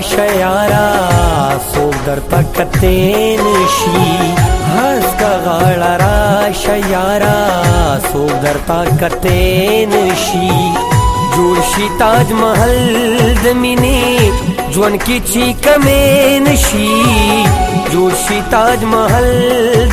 شیارا سوک در تکتین شي هس کا غاړه را شیارا سوک در تکتین شي جوړ شي تاج محل د مینې ژوند کې چې کمې نشي جوړ شي تاج محل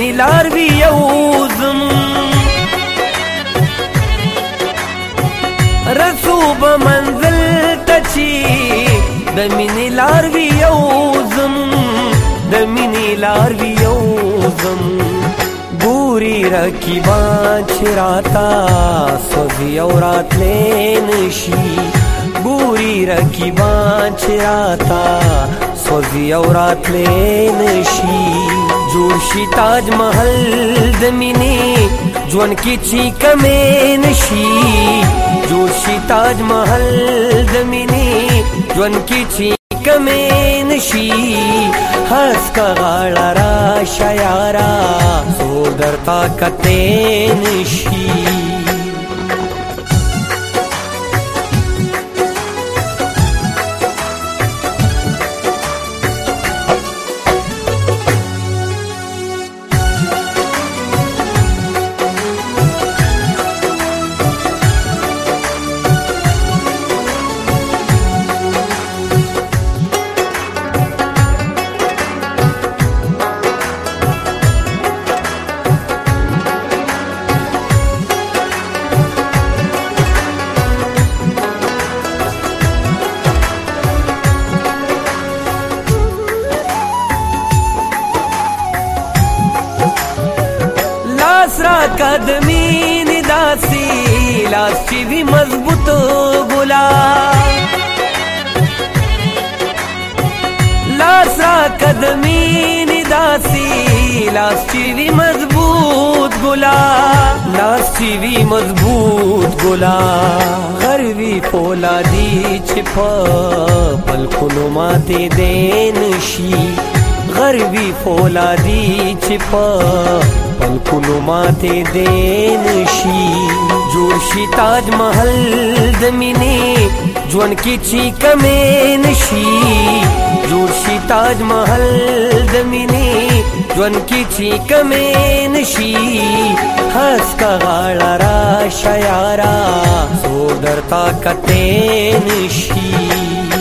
اسماني لار وی یو زمون رسو به منزل ته چی د مینې لار وی یو زمون د مینې لار وی یو زمون ګوري رقیبان چې راتا سوځي او راتلې نشي ګوري رقیبان چې راتا سوزي او راتلین شي جوړ شي تاج محل د مینې ژوند کې چې کمې نشي جوړ شي تاج محل د مینې ژوند کې چې کمې نشي هس کا غاړه را شیارا، سو درتا کته نشي لاس را قدمی نداسی لاس چی بھی مضبوط گلا لاس را قدمی نداسی لاس چی بھی مضبوط گلا لاس چی بھی مضبوط گلا غروی پولا دی چپا پلکنو ماتے دین شی غربي فولادي چې په پلکونو ماته دین شي جوړ شي تاج محل د ژوند کې چې کمې نشي جوړ شي تاج محل د ژوند کې چې کمې نشي هس کا غاړه را شیارا سو درتا کته نشي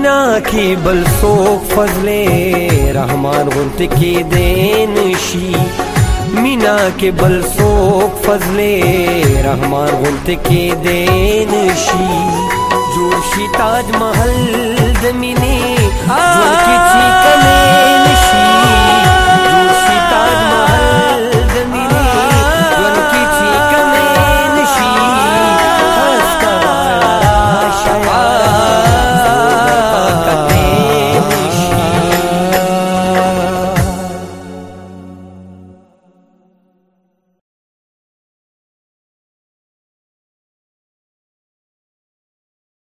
مینا کی بل سوک فضلے رحمان غنت کی دینشی مینا کے بل سوک فضلے رحمان غنت کی دینشی جوشی تاج محل دمینے جوشی چیکنے